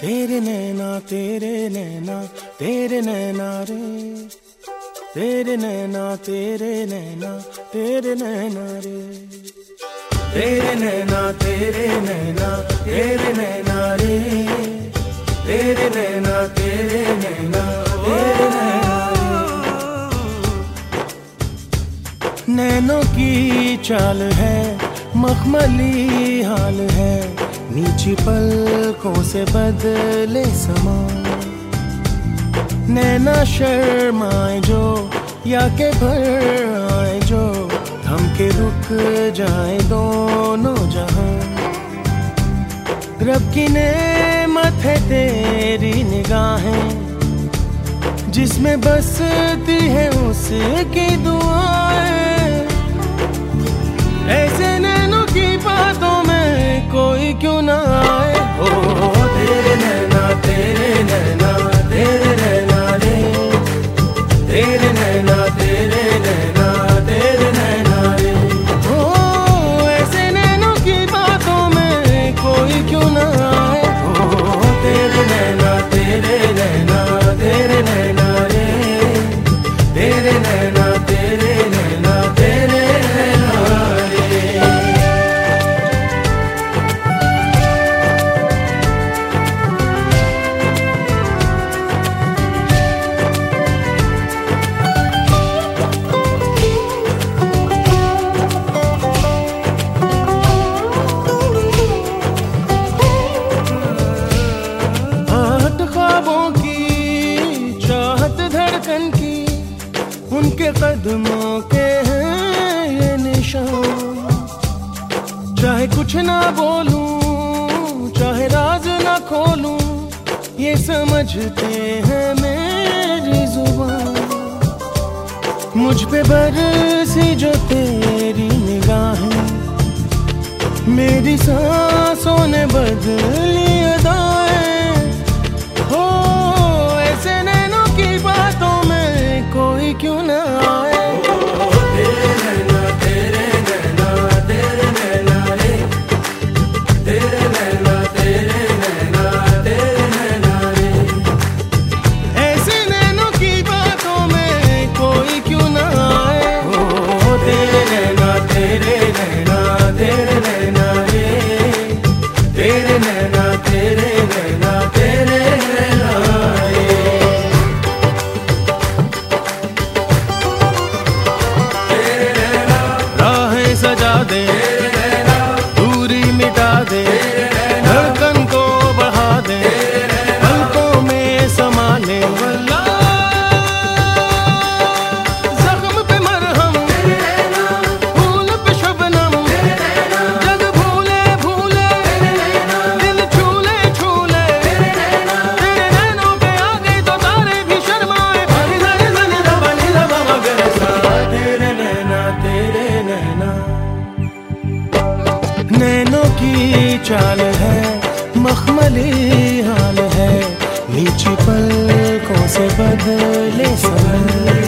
तेरे नैना तेरे नैना तेरे नैना रे। तेरे नैना तेरे नैना तेरे नैना रे। तेरे नैना तेरे नैना तेरे नैना रे। तेरे नैना तेरे नैना तेरे नैना नैनों की चाल है, मखमली हाल है। नीची पलकों से बदले समा। नैना शर्माए जो, या के भर आए जो, थम के रुक जाए दोनों जहाँ। रब की नेमत है तेरी निगाहें, जिसमें बसती है उसकी दुआएँ उनके कदमों के हैं ये निशान। चाहे कुछ ना बोलूँ, चाहे राज ना खोलूं, ये समझते हैं मेरी ज़ुबान। मुझ पे बरसी जो तेरी निगाहें, मेरी सांसों ने बदली तेरे चाल है मखमली हाल है नीची पलकों से बदले समय